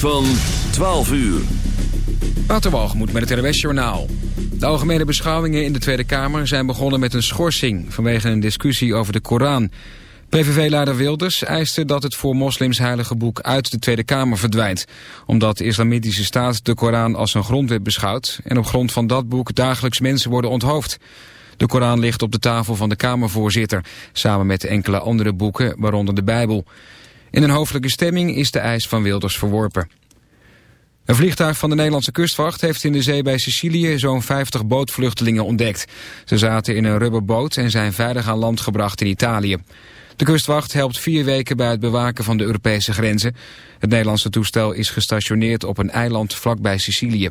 Van 12 uur. Waterwalgemoed met het RWS Journaal. De algemene beschouwingen in de Tweede Kamer zijn begonnen met een schorsing... vanwege een discussie over de Koran. PVV-leider Wilders eiste dat het voor moslims heilige boek uit de Tweede Kamer verdwijnt. Omdat de islamitische staat de Koran als een grondwet beschouwt... en op grond van dat boek dagelijks mensen worden onthoofd. De Koran ligt op de tafel van de Kamervoorzitter... samen met enkele andere boeken, waaronder de Bijbel... In een hoofdelijke stemming is de eis van Wilders verworpen. Een vliegtuig van de Nederlandse kustwacht heeft in de zee bij Sicilië zo'n 50 bootvluchtelingen ontdekt. Ze zaten in een rubberboot en zijn veilig aan land gebracht in Italië. De kustwacht helpt vier weken bij het bewaken van de Europese grenzen. Het Nederlandse toestel is gestationeerd op een eiland vlakbij Sicilië.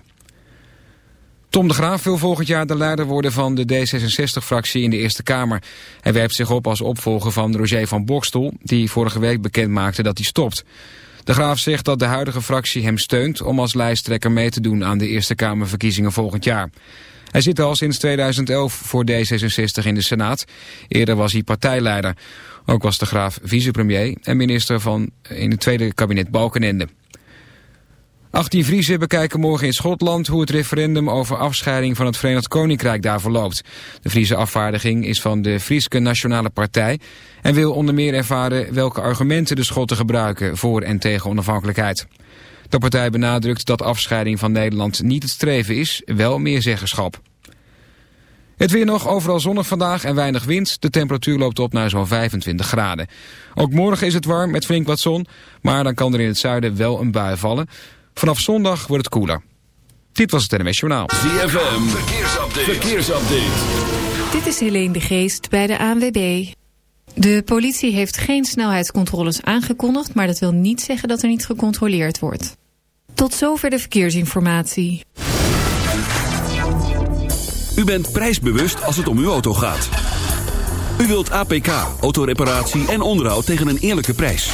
Tom de Graaf wil volgend jaar de leider worden van de D66-fractie in de Eerste Kamer. Hij werpt zich op als opvolger van Roger van Bokstel, die vorige week bekend maakte dat hij stopt. De Graaf zegt dat de huidige fractie hem steunt om als lijsttrekker mee te doen aan de Eerste Kamerverkiezingen volgend jaar. Hij zit al sinds 2011 voor D66 in de Senaat. Eerder was hij partijleider. Ook was de Graaf vicepremier en minister van in het tweede kabinet Balkenende. 18 Vriezen bekijken morgen in Schotland hoe het referendum over afscheiding van het Verenigd Koninkrijk daar verloopt. De Friese afvaardiging is van de Frieske Nationale Partij en wil onder meer ervaren welke argumenten de Schotten gebruiken voor en tegen onafhankelijkheid. De partij benadrukt dat afscheiding van Nederland niet het streven is, wel meer zeggenschap. Het weer nog overal zonnig vandaag en weinig wind. De temperatuur loopt op naar zo'n 25 graden. Ook morgen is het warm met flink wat zon, maar dan kan er in het zuiden wel een bui vallen. Vanaf zondag wordt het koeler. Dit was het NMS Journaal. ZFM, verkeersupdate. verkeersupdate. Dit is Helene de Geest bij de ANWB. De politie heeft geen snelheidscontroles aangekondigd... maar dat wil niet zeggen dat er niet gecontroleerd wordt. Tot zover de verkeersinformatie. U bent prijsbewust als het om uw auto gaat. U wilt APK, autoreparatie en onderhoud tegen een eerlijke prijs.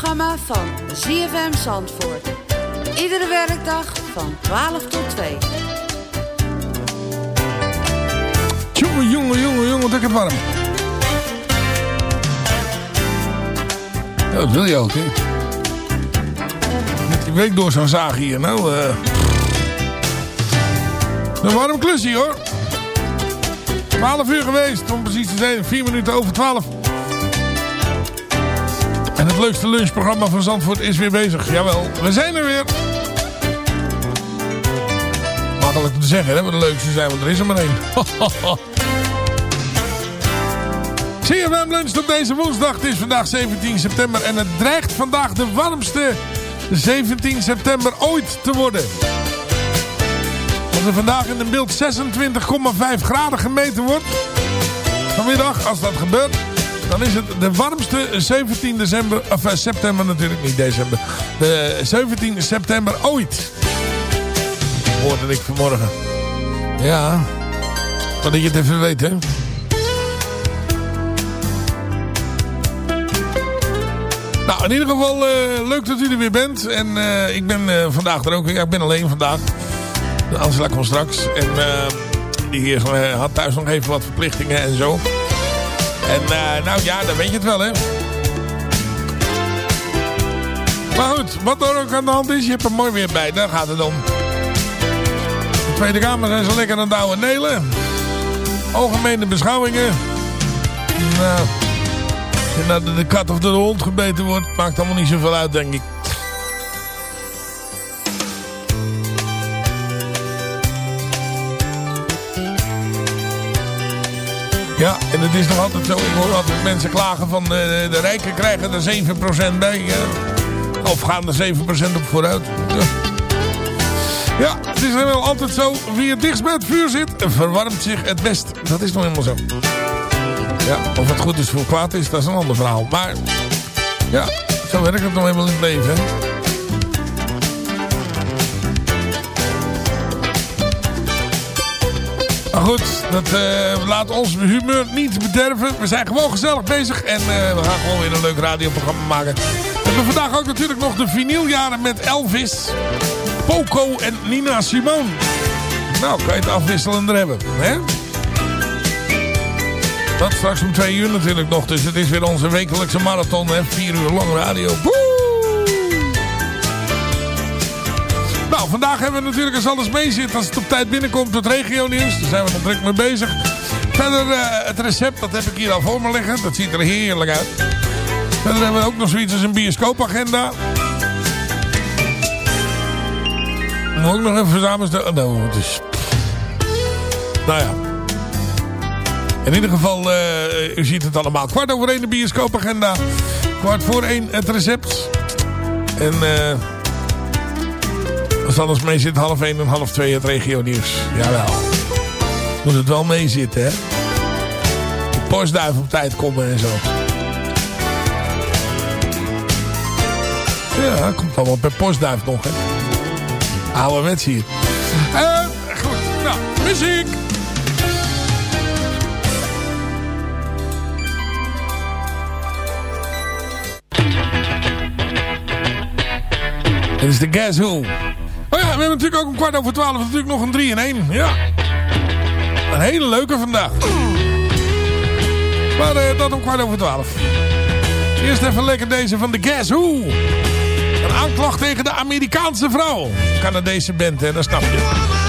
Het lunchprogramma van ZFM Zandvoort. Iedere werkdag van 12 tot 2. Jongen, jongen, jongen, jongen, ik het warm. Dat wil je ook, hè? Met die week door zo'n zaag hier, nou, eh... Een warm klusje, hoor. 12 uur geweest, om precies te zijn. 4 minuten over 12. En het leukste lunchprogramma van Zandvoort is weer bezig. Jawel, we zijn er weer. Makkelijk te zeggen, hè, wat de leukste zijn, want er is er maar één. CFM luncht op deze woensdag. Het is vandaag 17 september en het dreigt vandaag de warmste 17 september ooit te worden. Als er vandaag in de beeld 26,5 graden gemeten wordt, vanmiddag, als dat gebeurt, dan is het de warmste 17 december, of eh, september natuurlijk, niet december, de 17 september ooit. Hoorde ik vanmorgen. Ja, dat je het even weet, hè. Nou, in ieder geval eh, leuk dat u er weer bent. En eh, ik ben vandaag er ook weer. Ik ben alleen vandaag. Angela komt straks. En die eh, had thuis nog even wat verplichtingen en zo. En eh, nou ja, dan weet je het wel, hè. Maar goed, wat er ook aan de hand is, je hebt er mooi weer bij. Daar gaat het om. De Tweede Kamer zijn zo lekker aan het oude nelen. Algemene beschouwingen. Nou, de, de kat of de hond gebeten wordt, maakt allemaal niet zoveel uit, denk ik. Ja, en het is nog altijd zo. Ik hoor altijd mensen klagen van de, de rijken krijgen er 7% bij. eh, of gaan er 7% op vooruit. Ja. Het is wel altijd zo. Wie het dichtst bij het vuur zit, verwarmt zich het best. Dat is nog helemaal zo. Ja, of het goed is of kwaad is, dat is een ander verhaal. Maar ja, zo werkt het nog helemaal in het leven. Maar goed, dat eh, laat ons humeur niet bederven. We zijn gewoon gezellig bezig en eh, we gaan gewoon weer een leuk radioprogramma maken. We hebben vandaag ook natuurlijk nog de vinyljaren met Elvis, Poco en Nina Simone. Nou, kan je het afwisselender hebben, hè? Dat straks om twee uur natuurlijk nog. Dus het is weer onze wekelijkse marathon, hè? Vier uur lang radio. Woe! Vandaag hebben we natuurlijk als alles mee zit. Als het op tijd binnenkomt, het regio nieuws. Daar zijn we nog druk mee bezig. Verder eh, het recept, dat heb ik hier al voor me liggen. Dat ziet er heerlijk uit. Verder hebben we ook nog zoiets als een bioscoopagenda. Moet ook nog even verzamelen. Oh, nou, het is... Nou ja. In ieder geval, eh, u ziet het allemaal. Kwart over één de bioscoopagenda. Kwart voor één het recept. En... eh als alles mee zit, half 1 en half 2 het regio nieuws. Jawel. Moet het wel mee zitten, hè? De postduif op tijd komen en zo. Ja, komt allemaal per postduif nog, hè? Ouderwets hier. Eh, goed, nou, muziek. Dit is de Guess Who. We hebben natuurlijk ook om kwart over twaalf natuurlijk nog een 3 in 1. Ja. Een hele leuke vandaag. Maar eh, dat om kwart over twaalf. Eerst even lekker deze van de Guess Who. Een aanklacht tegen de Amerikaanse vrouw. Canadese band, hè, dat snap je.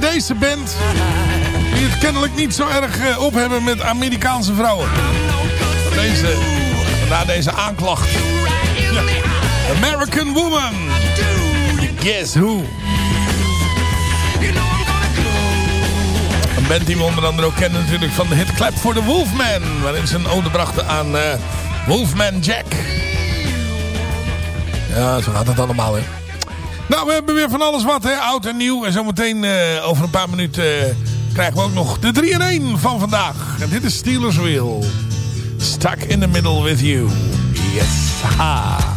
Canadese band. Die het kennelijk niet zo erg eh, op hebben met Amerikaanse vrouwen. Deze, na deze aanklacht. American Woman. Guess Who. Een band die we onder andere ook kennen natuurlijk van de hit Clap for the Wolfman. Waarin ze een ode brachten aan eh, Wolfman Jack. Ja, zo gaat het allemaal hè. Nou, we hebben weer van alles wat, hè? oud en nieuw. En zometeen uh, over een paar minuten uh, krijgen we ook nog de 3 in 1 van vandaag. En dit is Steelers Wheel. Stuck in the middle with you. Yes, ha.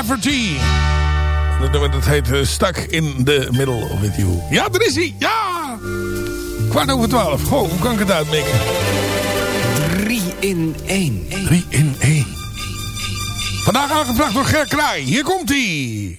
Rafferty. Dat nummer dat heet eh, Stuck in the Middle with You. Ja, daar is hij. Ja! Kwart over twaalf. Goh, hoe kan ik het uitmikken? 3 in 1. 3 in 1. Vandaag aangevraagd door Ger Kraai. Hier komt hij.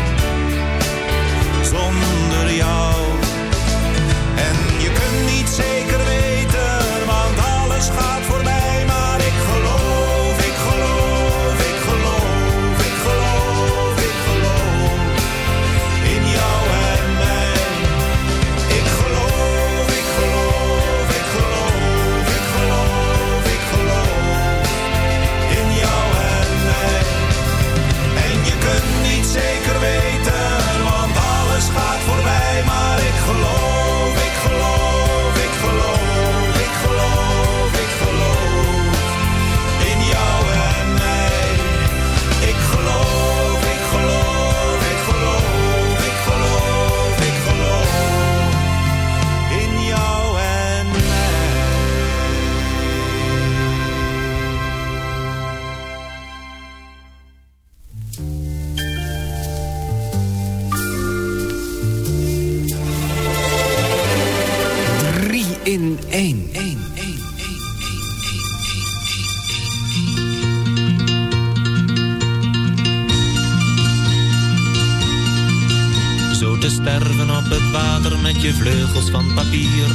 Zonder jou. En je kunt niet zeker weten, want alles gaat voorbij. 1, 1, 1, Zo te sterven op het water met je vleugels van papier.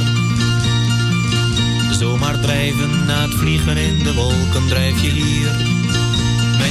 Zomaar drijven na het vliegen in de wolken drijf je hier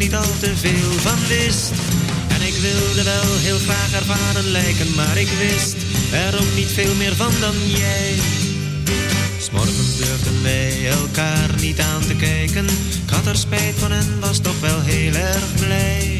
Niet al te veel van wist. En ik wilde wel heel graag ervaren lijken, maar ik wist er ook niet veel meer van dan jij. S'morgens durfden wij elkaar niet aan te kijken. Ik had er spijt van en was toch wel heel erg blij.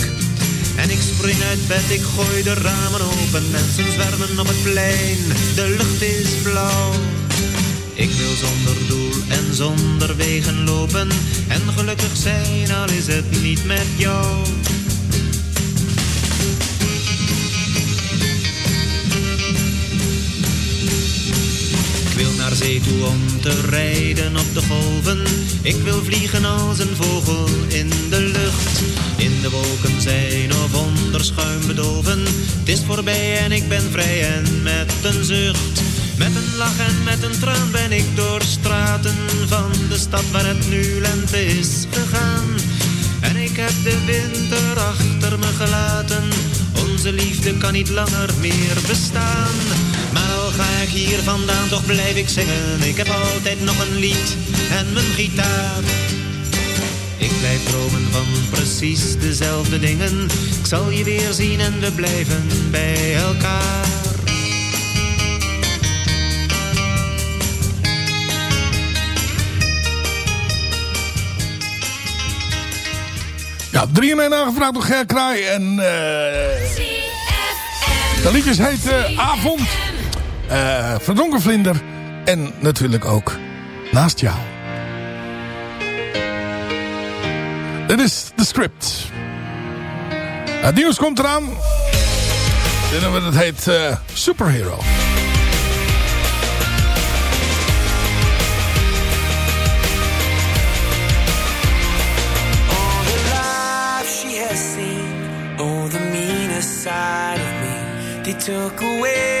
En ik spring uit bed, ik gooi de ramen open. Mensen zwermen op het plein, de lucht is blauw. Ik wil zonder doel en zonder wegen lopen. En gelukkig zijn, al is het niet met jou. Naar zee toe om te rijden op de golven. Ik wil vliegen als een vogel in de lucht. In de wolken zijn of onder schuim bedolven. Het is voorbij en ik ben vrij en met een zucht. Met een lach en met een traan ben ik door straten van de stad waar het nu lente is gegaan. En ik heb de winter achter me gelaten. Onze liefde kan niet langer meer bestaan. Hier vandaan, toch blijf ik zingen. Ik heb altijd nog een lied en mijn gitaar. Ik blijf dromen van precies dezelfde dingen. Ik zal je weer zien en we blijven bij elkaar. Ja, 3 in 1 aangevraagd door Ger Kraai. En eh de liedjes heet eh, Avond, eh Verdronken Vlinder en natuurlijk ook Naast jou. Dit is de script. Het nieuws komt eraan. Dit nummer dat heet eh, Superhero. Seen, the side of me. Took away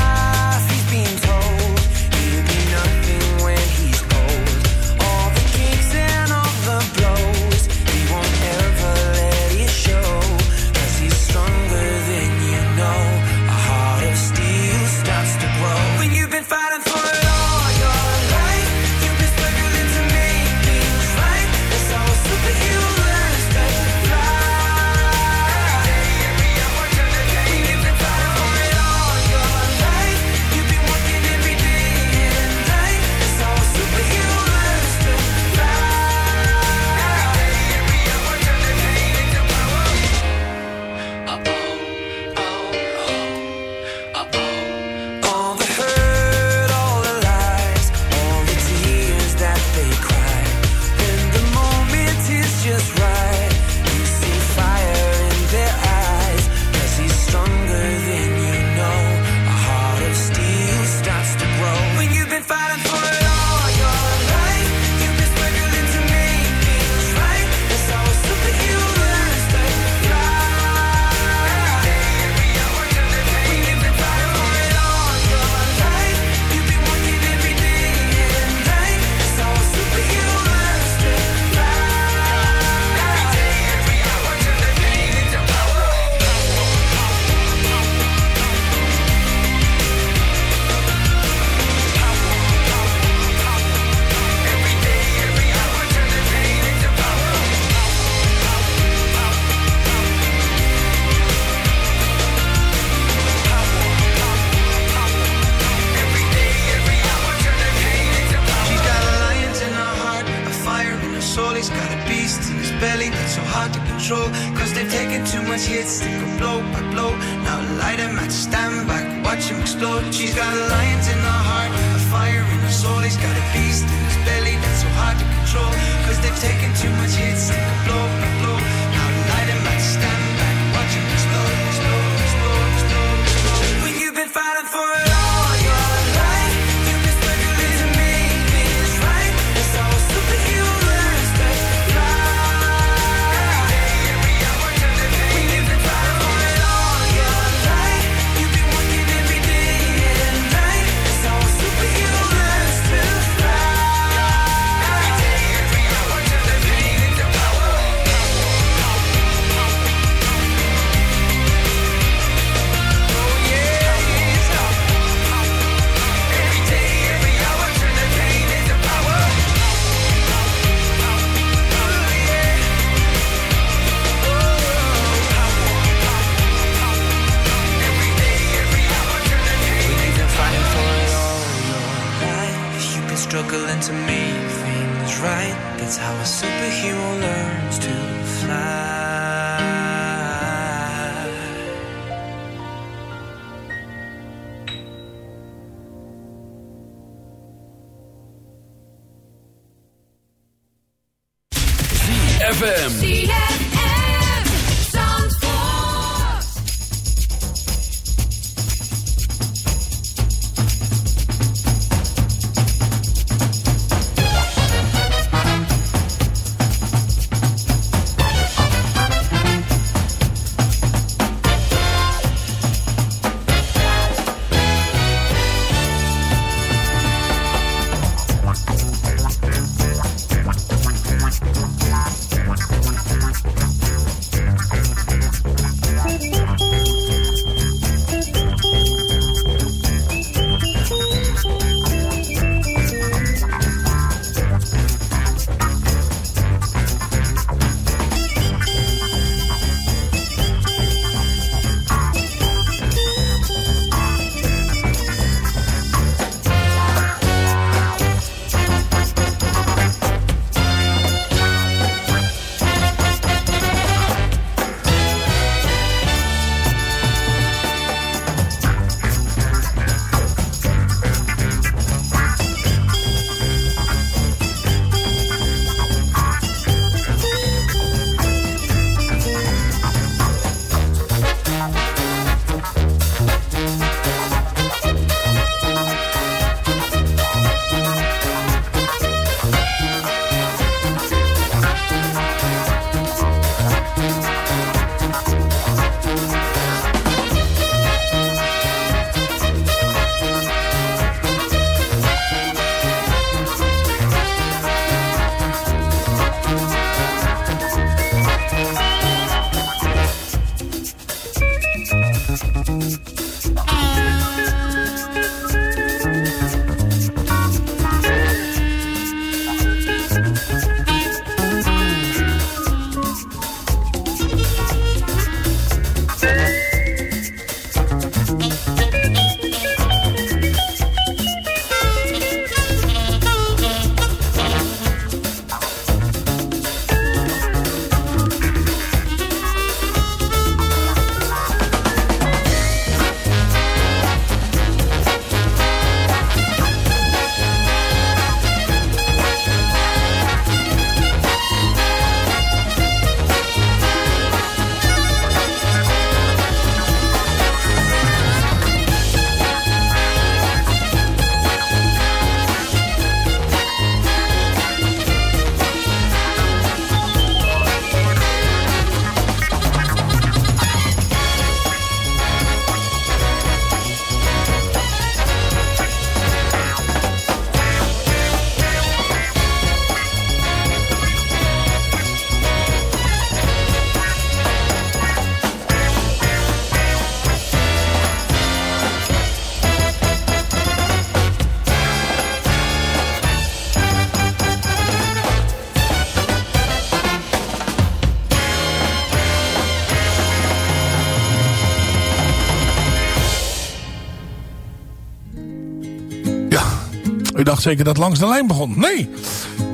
Zeker dat Langs de Lijn begon. Nee,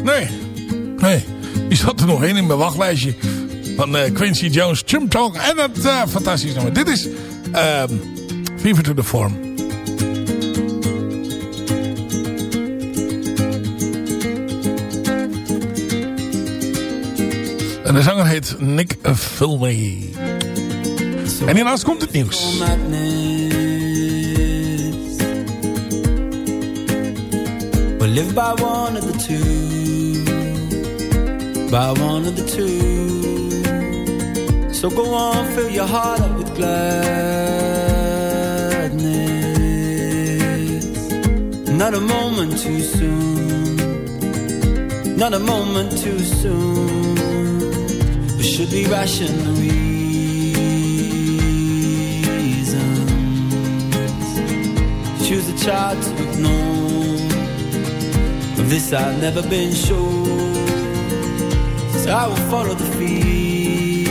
nee, nee. Die zat er nog één in mijn wachtlijstje. Van eh, Quincy Jones, Chum Talk. En dat uh, fantastisch nummer. Dit is ehm Fever to the Form. En de zanger heet Nick Filmy. En hiernaast komt het nieuws. Live by one of the two. By one of the two. So go on, fill your heart up with gladness. Not a moment too soon. Not a moment too soon. We should be rational reasons. Choose a child to ignore. This I've never been sure. So I will follow the feeling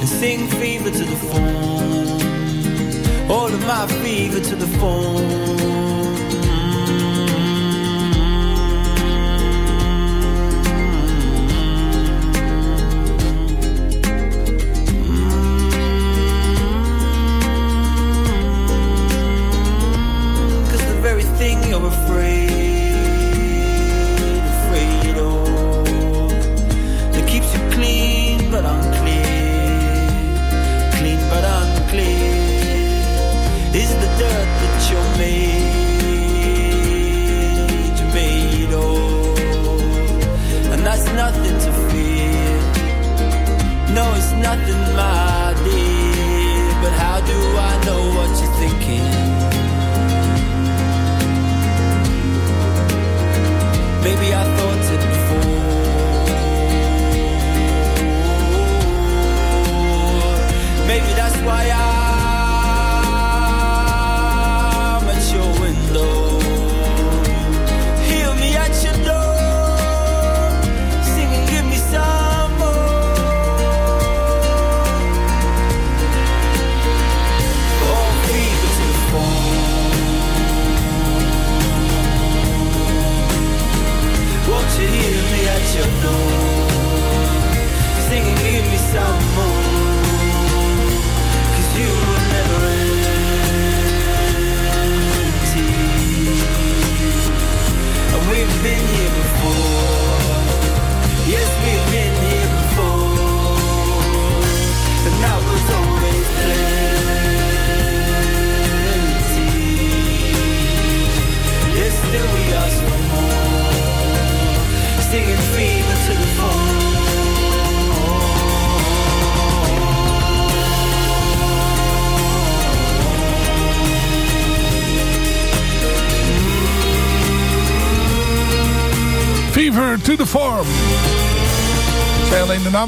and sing fever to the phone. All of my fever to the phone. afraid.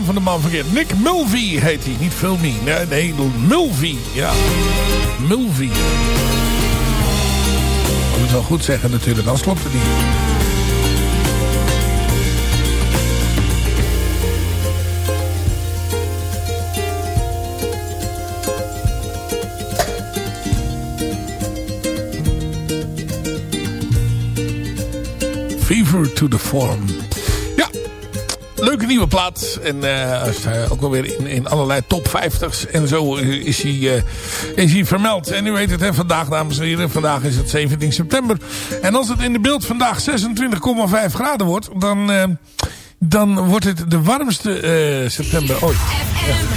Van de man verkeerd. Nick Mulvey heet hij. Niet Filmy. Nee, nee Mulvey. Ja. Mulvey. Ik moet wel goed zeggen natuurlijk. Anders klopt het niet. Fever to the Form. Ja, leuke nieuwe plaat. En eh, eh, ook wel weer in, in allerlei top 50's en zo is hij, eh, is hij vermeld. En u weet het, hè, vandaag dames en heren, vandaag is het 17 september. En als het in de beeld vandaag 26,5 graden wordt, dan, eh, dan wordt het de warmste eh, september ooit.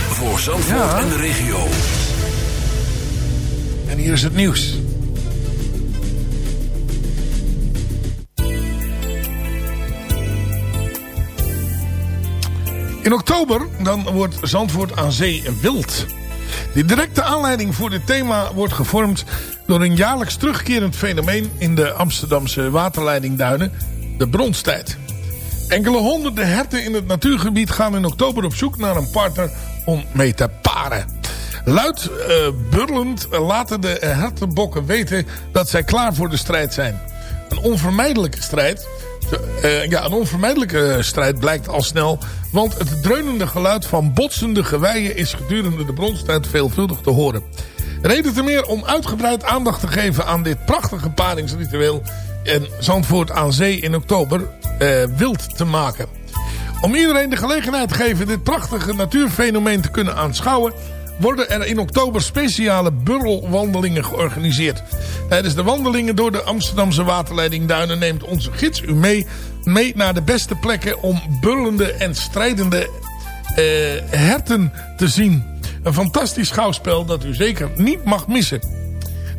Voor Zandvoort en de regio. En hier is het nieuws. In oktober dan wordt Zandvoort aan zee wild. De directe aanleiding voor dit thema wordt gevormd door een jaarlijks terugkerend fenomeen in de Amsterdamse waterleidingduinen, de bronstijd. Enkele honderden herten in het natuurgebied gaan in oktober op zoek naar een partner om mee te paren. Luid uh, burlend laten de hertenbokken weten dat zij klaar voor de strijd zijn. Een onvermijdelijke strijd uh, ja, een onvermijdelijke strijd blijkt al snel. Want het dreunende geluid van botsende geweien is gedurende de bronstijd veelvuldig te horen. Reden te meer om uitgebreid aandacht te geven aan dit prachtige paringsritueel en Zandvoort aan Zee in oktober eh, wild te maken. Om iedereen de gelegenheid te geven dit prachtige natuurfenomeen te kunnen aanschouwen... worden er in oktober speciale burrelwandelingen georganiseerd. Tijdens de wandelingen door de Amsterdamse waterleiding Duinen... neemt onze gids u mee, mee naar de beste plekken om burlende en strijdende eh, herten te zien. Een fantastisch schouwspel dat u zeker niet mag missen.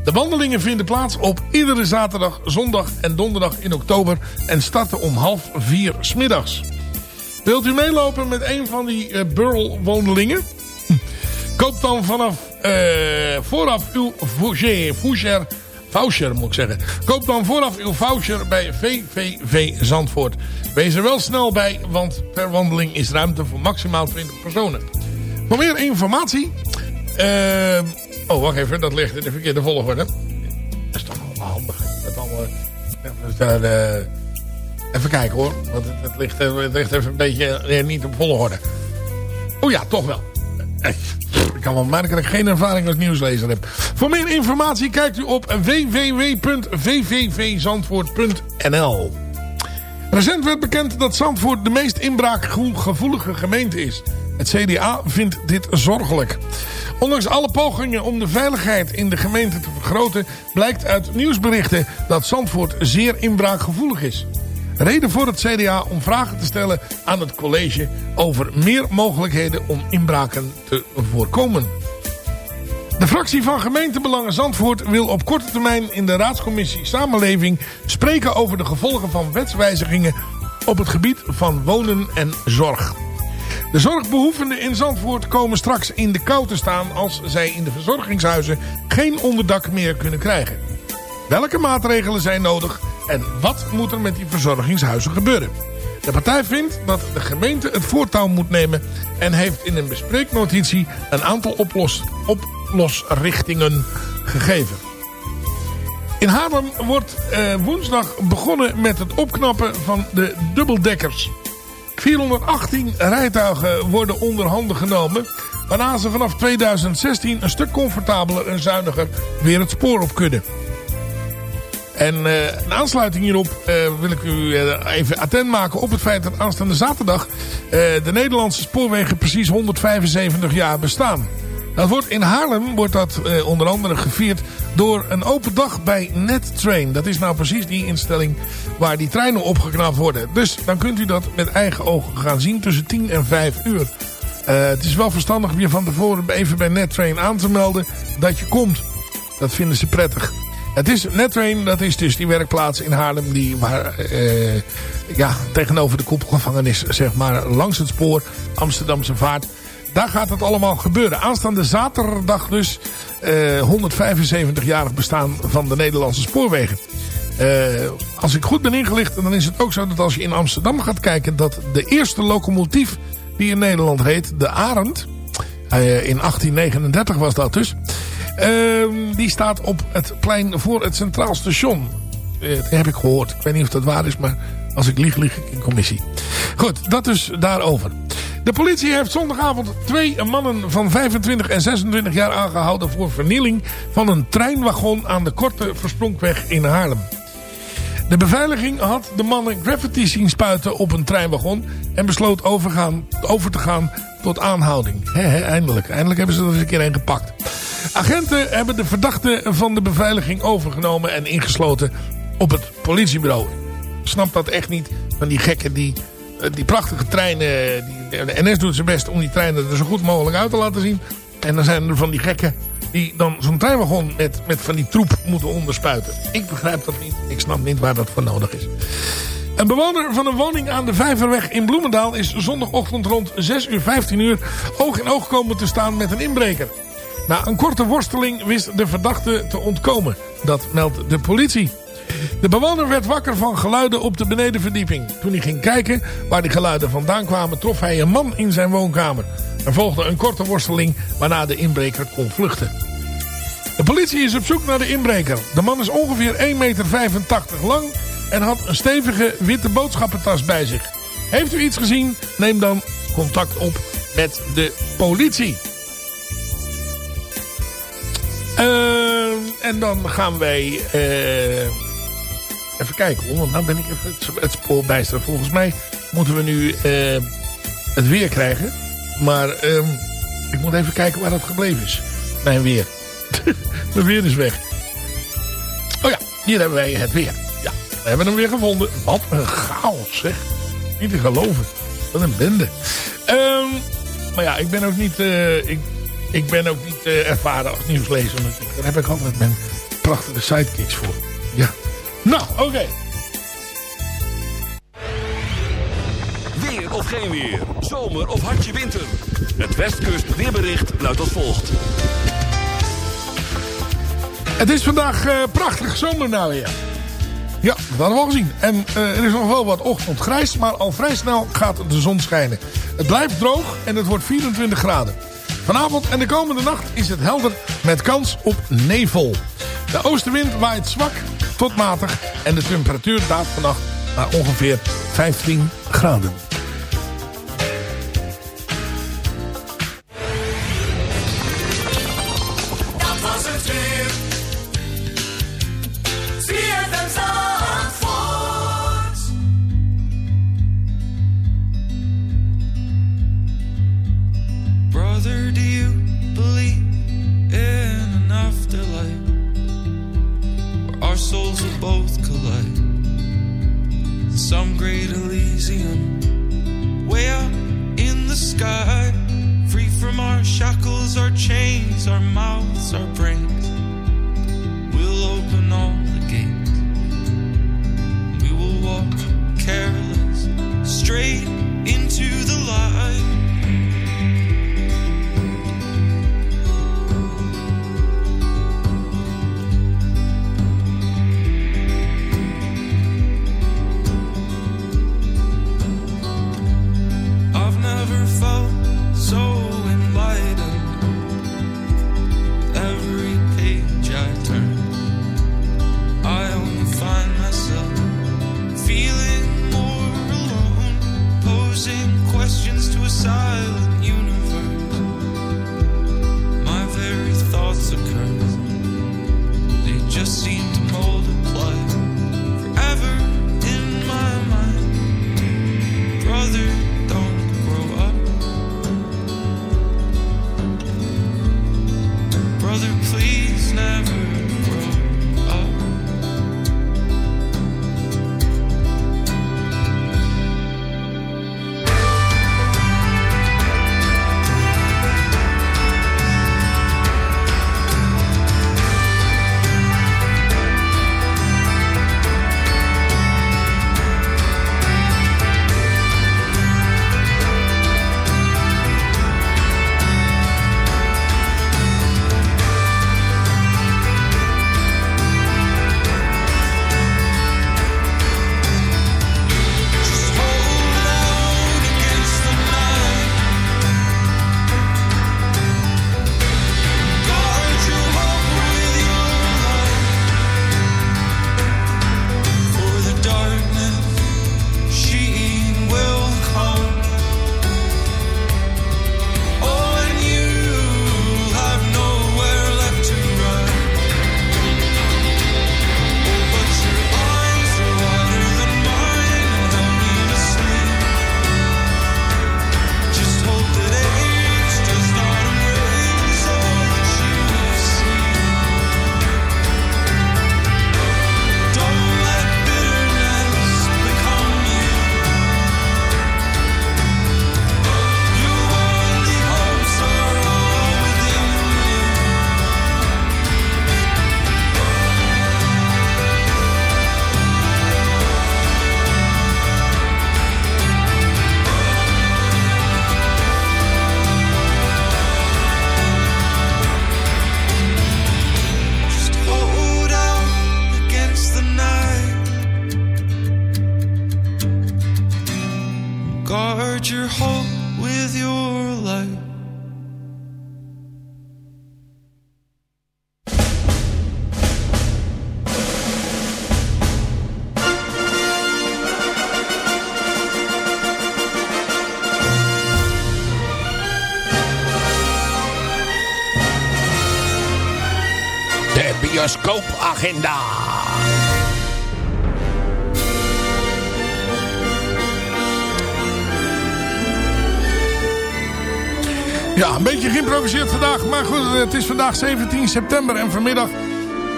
De wandelingen vinden plaats op iedere zaterdag, zondag en donderdag in oktober... en starten om half vier smiddags. Wilt u meelopen met een van die uh? Koop dan vanaf uh, vooraf uw voucher, voucher, moet ik zeggen. Koop dan vooraf uw voucher bij VVV Zandvoort. Wees er wel snel bij, want per wandeling is ruimte voor maximaal 20 personen. Voor meer informatie... Uh, oh, wacht even, dat ligt in de verkeerde volgorde. Dat is toch wel handig. Dat allemaal... Uh, Even kijken hoor. Want het, ligt, het ligt even een beetje eh, niet op volgorde. Oh ja, toch wel. Kan wel merken dat ik geen ervaring als nieuwslezer heb. Voor meer informatie kijkt u op www.vvvzandvoort.nl Recent werd bekend dat Zandvoort de meest inbraakgevoelige gemeente is. Het CDA vindt dit zorgelijk. Ondanks alle pogingen om de veiligheid in de gemeente te vergroten... blijkt uit nieuwsberichten dat Zandvoort zeer inbraakgevoelig is. Reden voor het CDA om vragen te stellen aan het college over meer mogelijkheden om inbraken te voorkomen. De fractie van gemeentebelangen Zandvoort wil op korte termijn in de raadscommissie Samenleving spreken over de gevolgen van wetswijzigingen op het gebied van wonen en zorg. De zorgbehoevenden in Zandvoort komen straks in de kou te staan als zij in de verzorgingshuizen geen onderdak meer kunnen krijgen. Welke maatregelen zijn nodig en wat moet er met die verzorgingshuizen gebeuren? De partij vindt dat de gemeente het voortouw moet nemen en heeft in een bespreeknotitie een aantal oplos, oplosrichtingen gegeven. In Haarlem wordt eh, woensdag begonnen met het opknappen van de dubbeldekkers. 418 rijtuigen worden onder handen genomen... waarna ze vanaf 2016 een stuk comfortabeler en zuiniger weer het spoor op kunnen. En uh, in aansluiting hierop uh, wil ik u uh, even attent maken op het feit dat aanstaande zaterdag de Nederlandse spoorwegen precies 175 jaar bestaan. Dat wordt in Haarlem wordt dat onder andere gevierd door een open dag bij NetTrain. Dat is nou precies die instelling waar die treinen opgeknapt worden. Dus dan kunt u dat met eigen ogen gaan zien tussen 10 en 5 uur. het is wel verstandig om je van tevoren even bij NetTrain aan te melden dat je komt. Dat vinden ze prettig. Het is Netrain, dat is dus die werkplaats in Haarlem die waar, uh, ja, tegenover de koepelgevangenis, zeg maar, langs het spoor, Amsterdamse vaart. Daar gaat het allemaal gebeuren. Aanstaande zaterdag dus uh, 175-jarig bestaan van de Nederlandse spoorwegen. Uh, als ik goed ben ingelicht, dan is het ook zo dat als je in Amsterdam gaat kijken... dat de eerste locomotief die in Nederland heet, de Arend... in 1839 was dat dus... Uh, die staat op het plein voor het Centraal Station. Uh, dat heb ik gehoord. Ik weet niet of dat waar is, maar als ik lieg, lieg ik in commissie. Goed, dat dus daarover. De politie heeft zondagavond twee mannen van 25 en 26 jaar aangehouden... voor vernieling van een treinwagon aan de Korte Verspronkweg in Haarlem. De beveiliging had de mannen graffiti zien spuiten op een treinwagon... en besloot overgaan, over te gaan tot aanhouding. Eindelijk. Eindelijk hebben ze er eens een keer een gepakt. Agenten hebben de verdachte van de beveiliging overgenomen en ingesloten op het politiebureau. Ik snap dat echt niet van die gekken die die prachtige treinen... Die, de NS doet zijn best om die treinen er zo goed mogelijk uit te laten zien. En dan zijn er van die gekken die dan zo'n treinwagon met, met van die troep moeten onderspuiten. Ik begrijp dat niet. Ik snap niet waar dat voor nodig is. Een bewoner van een woning aan de Vijverweg in Bloemendaal... is zondagochtend rond 6 uur 15 uur oog in oog komen te staan met een inbreker. Na een korte worsteling wist de verdachte te ontkomen. Dat meldt de politie. De bewoner werd wakker van geluiden op de benedenverdieping. Toen hij ging kijken waar die geluiden vandaan kwamen... trof hij een man in zijn woonkamer. Er volgde een korte worsteling waarna de inbreker kon vluchten. De politie is op zoek naar de inbreker. De man is ongeveer 1,85 meter lang en had een stevige witte boodschappentas bij zich. Heeft u iets gezien? Neem dan contact op met de politie. Ehm, en dan gaan wij... eh, even kijken hoor, want nou ben ik even het, spoor bijster. Volgens mij moeten we nu eh, het weer krijgen. Maar ehm, ik moet even kijken waar dat gebleven is. Mijn weer. Mijn weer is weg. Oh ja, hier hebben wij het weer. Ja, we hebben hem weer gevonden. Wat een chaos zeg. Niet te geloven. Wat een bende. Ehm, maar ja, ik ben ook niet, eh, ik, ik ben ook niet eh, ervaren als nieuwslezer natuurlijk. Daar heb ik altijd mijn prachtige sidekicks voor. Ja. Nou, oké. Weer of geen weer. Zomer of hartje winter. Het Westkust weerbericht luidt als volgt. Het is vandaag eh, prachtig zomer nou weer. Ja, dat hadden we al gezien. En eh, er is nog wel wat ochtendgrijs, maar al vrij snel gaat de zon schijnen. Het blijft droog en het wordt 24 graden. Vanavond en de komende nacht is het helder met kans op nevel. De oostenwind waait zwak tot matig en de temperatuur daalt vannacht naar ongeveer 15 graden. Bioscoopagenda. Ja, een beetje geïmproviseerd vandaag. Maar goed, het is vandaag 17 september en vanmiddag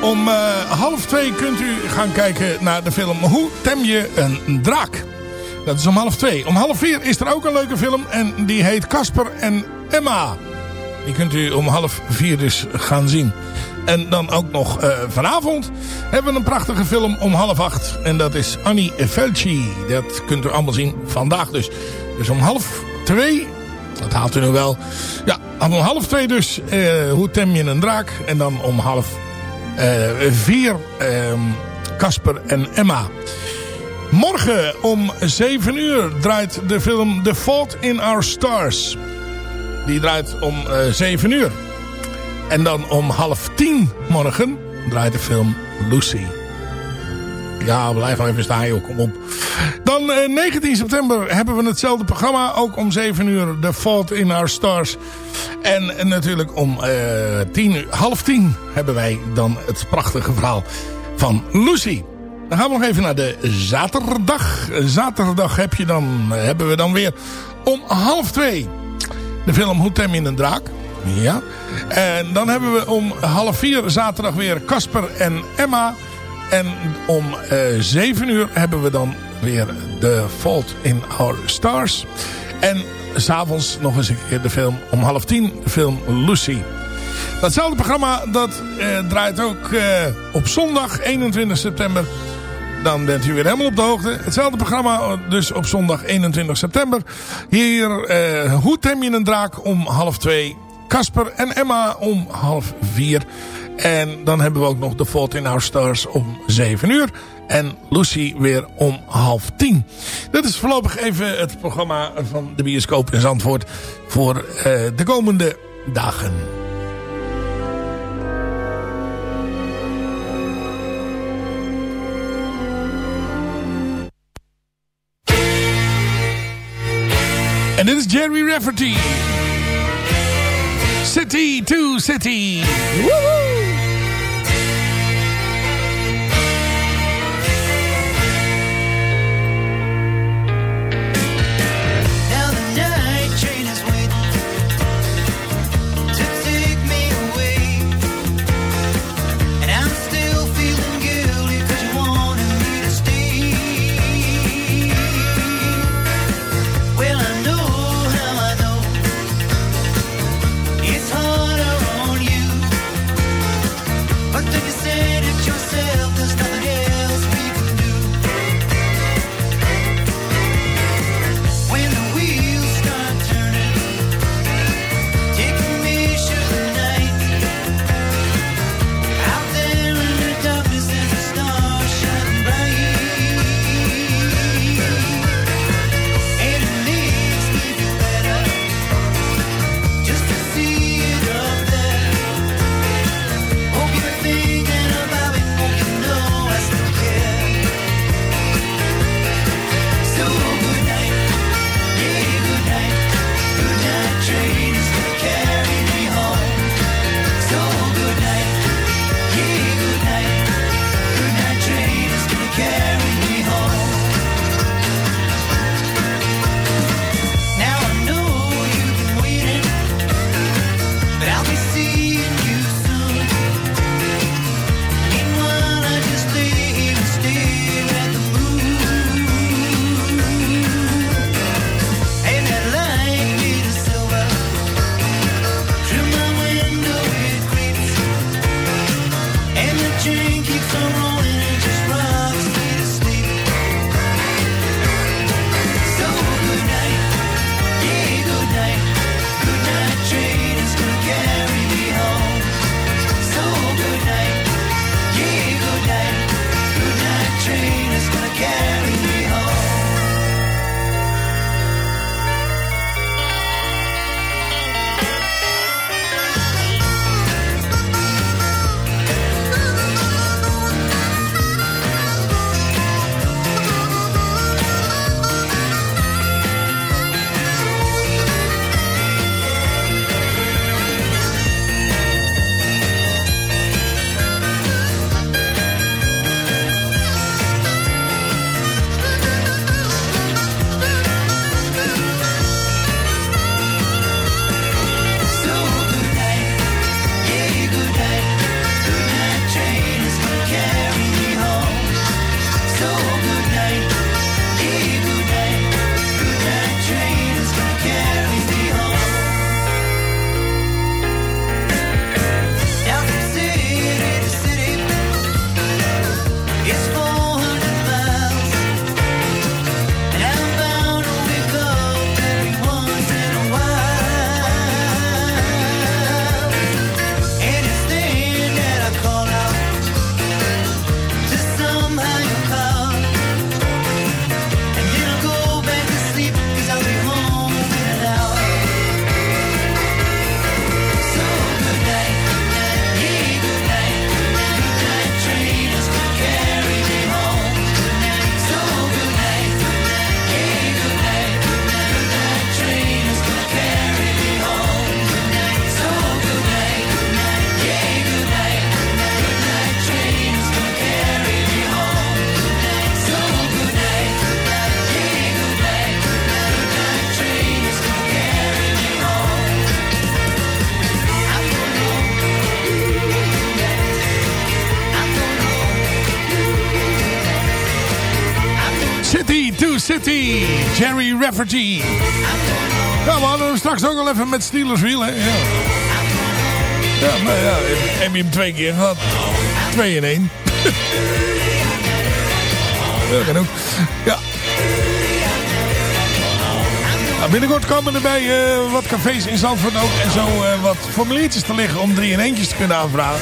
om eh, half twee kunt u gaan kijken naar de film Hoe tem je een draak? Dat is om half twee. Om half vier is er ook een leuke film en die heet Casper en Emma. Die kunt u om half vier dus gaan zien. En dan ook nog eh, vanavond hebben we een prachtige film om half acht. En dat is Annie Felci. Dat kunt u allemaal zien vandaag dus. Dus om half twee, dat haalt u nu wel. Ja, om half twee dus eh, Hoe tem je een draak. En dan om half eh, vier ehm, Casper en Emma. Morgen om 7 uur draait de film The Fault in Our Stars. Die draait om eh 7 uur. En dan om half 10 morgen draait de film Lucy. Ja, blijf nog even staan joh, kom op. Dan eh, 19 september hebben we hetzelfde programma. Ook om 7 uur The Fault in Our Stars. En, natuurlijk om eh 10 uur, half 10 hebben wij dan het prachtige verhaal van Lucy. Dan gaan we nog even naar de zaterdag. Zaterdag heb je dan, eh, hebben we dan weer om half 2 de film Hoe tem je een draak. Ja. En dan hebben we om half 4 zaterdag weer Casper en Emma. En om eh 7 uur hebben we dan weer The Fault in Our Stars. En s'avonds nog eens een keer de film om half 10, de film Lucy. Datzelfde programma dat eh, draait ook eh, op zondag 21 september. Dan bent u weer helemaal op de hoogte. Hetzelfde programma dus op zondag 21 september. Hier eh, Hoe je een draak om half 2. Casper en Emma om half 4. En dan hebben we ook nog The Fault in Our Stars om 7 uur. En Lucy weer om half 10. Dat is voorlopig even het programma van de bioscoop in Zandvoort. Voor eh, de komende dagen. Jerry Rafferty. City to City. Rafferty. Ja, we hadden hem straks ook al even met Steelers hè. Ja, ja maar heb je hem twee keer gehad. Twee in één. ja, kan ook. Ja. Nou, binnenkort komen er bij eh, wat cafés in Zandvoort ook en zo eh, wat formuliertjes te liggen om drie in eentjes te kunnen aanvragen.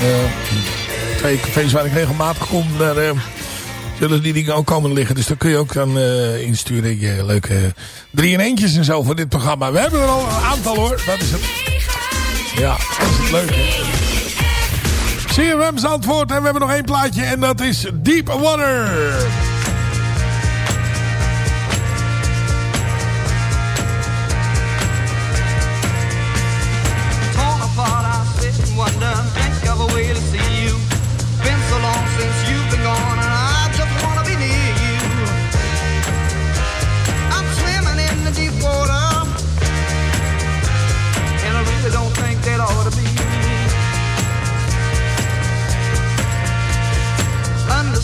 Eh, twee cafés waar ik regelmatig kom, daar zullen die dingen ook komen liggen. Dus daar kun je ook dan eh, insturen je leuke drie in eentjes en zo voor dit programma. We hebben er al een aantal hoor, dat is het. Ja, dat is het leuk hè. CFM Zandvoort en we hebben nog één plaatje en dat is Deep Water.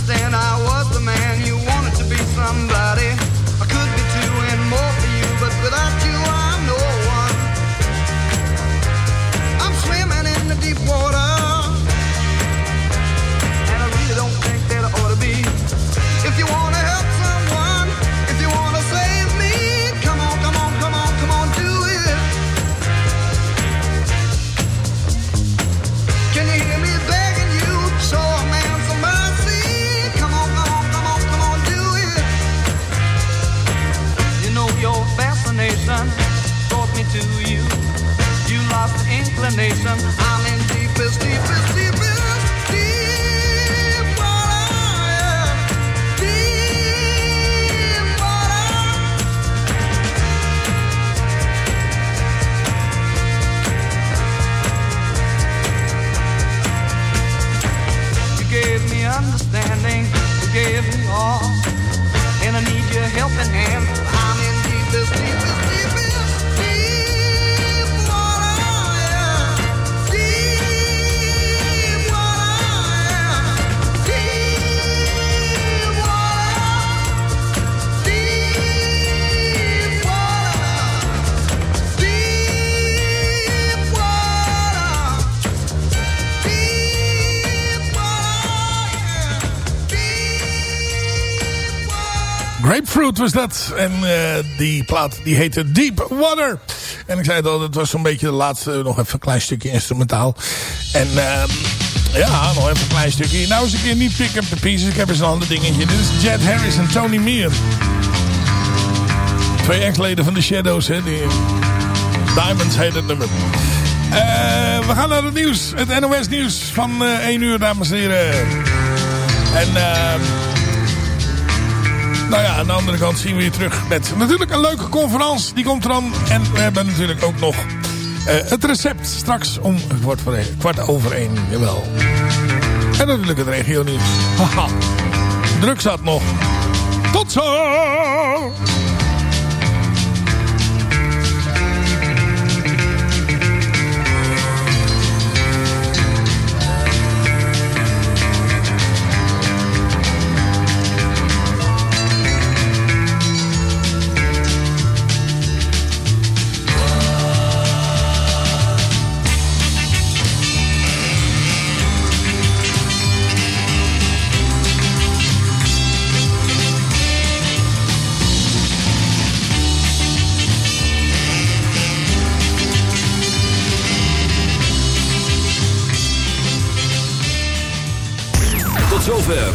Understand I was the man you wanted to be somebody. I could be two and more for you, but without you I'm no one. I'm swimming in the deep water. The. I'm in deepest, deepest, deepest, deep water. Deep water. You gave me understanding. You gave me all. And I need your helping hand. Grapefruit was dat. En eh, die plaat die heette Deep Water. En ik zei het al, het was zo'n beetje de laatste, nog even een klein stukje instrumentaal. En ehm, ja, nog even een klein stukje. Nou eens een keer niet Pick Up The Pieces, ik heb eens een ander dingetje. Dit is Jet Harris en Tony Meir. Twee ex-leden van de Shadows, hè. Die Diamonds heet het nummer. Eh, we gaan naar het nieuws. Het NOS nieuws van eh 1 uur, dames en heren. En... nou ja, aan de andere kant zien we je terug met natuurlijk een leuke conferentie. Die komt eraan. En we hebben natuurlijk ook nog eh, het recept straks om kwart, voor één, kwart over één. Jawel. En natuurlijk het regio nieuws. Haha. Druk zat nog. Tot zo!